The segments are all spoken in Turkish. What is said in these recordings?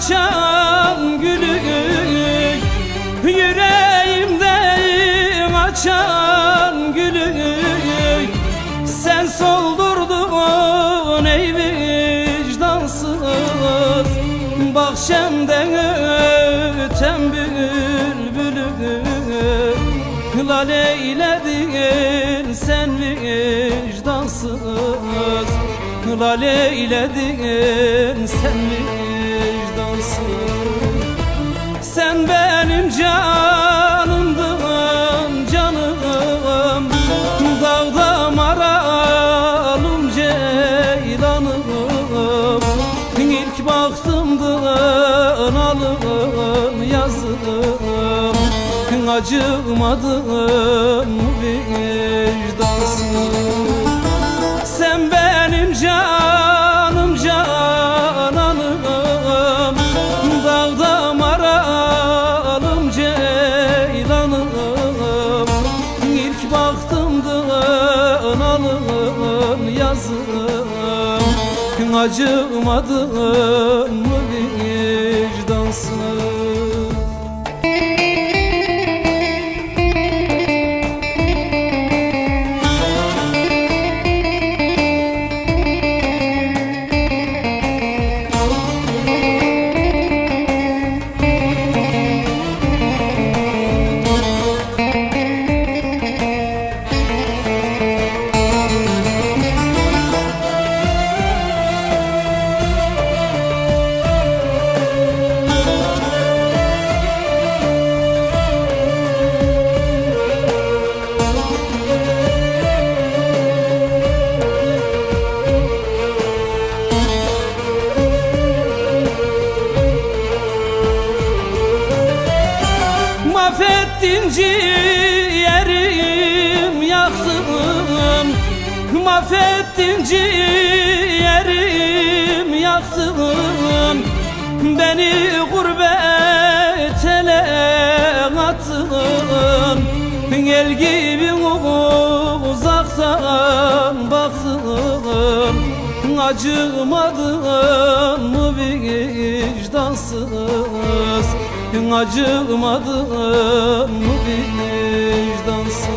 açan gülük Yüreğimde açan gülük Sen soldurdun ey vicdansız. Bahçemde öten bülbülü. Laleyledin sen vicdansız. Lale eyledin sen vicdansız. Sen benim canımdın canım. Dağda maralım ceylanım. İlk baktımdın alın yazım. Acımadın vicdansız Acımadın ciğerim yaktın Mahvettin ciğerim yaktın Beni gurbet ele attın El gibi uzaktan baktın. Acımadın mı vicdansız Acımadın mı vicdansız?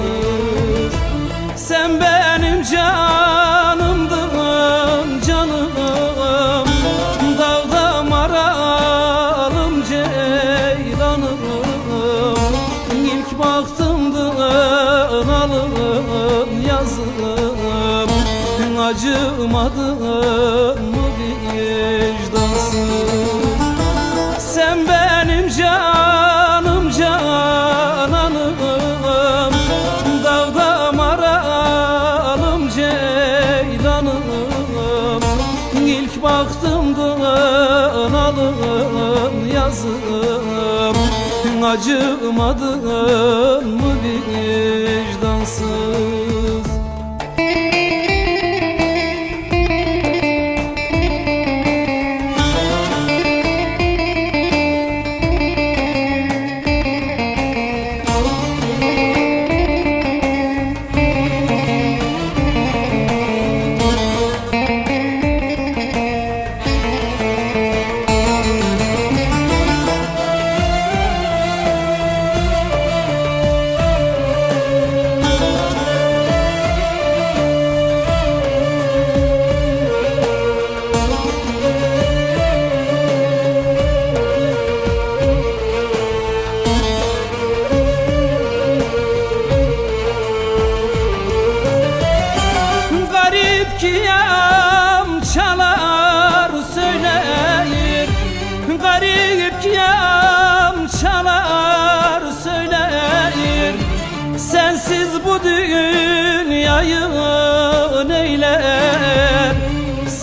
Sen benim canımdın canım. Dağda maralım ceylanım. İlk baktımdın alın yazım Acımadın mı ceylanım İlk baktımdın alın yazım. Acımadın mı vicdansız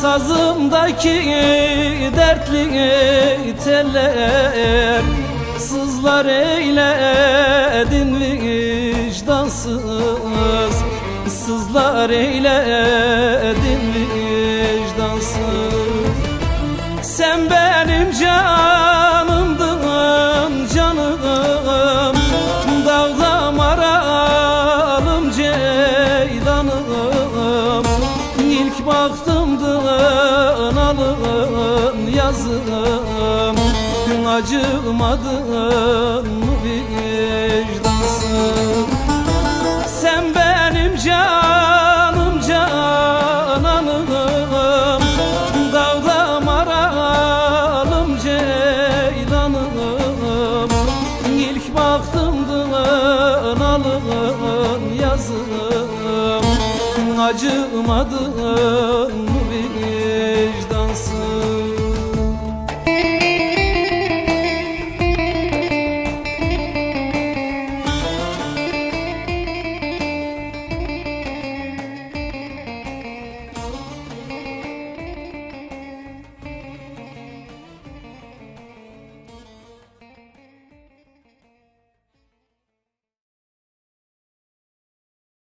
Sazımdaki dertli teller Sızlar eyledin vicdansız. Sızlar eyledin acımadın mı vicdansın? Sen benim canım cananım. Dağda maralım ceylanım. İlk baktımdın alın yazım. Acımadın mı vicdansın?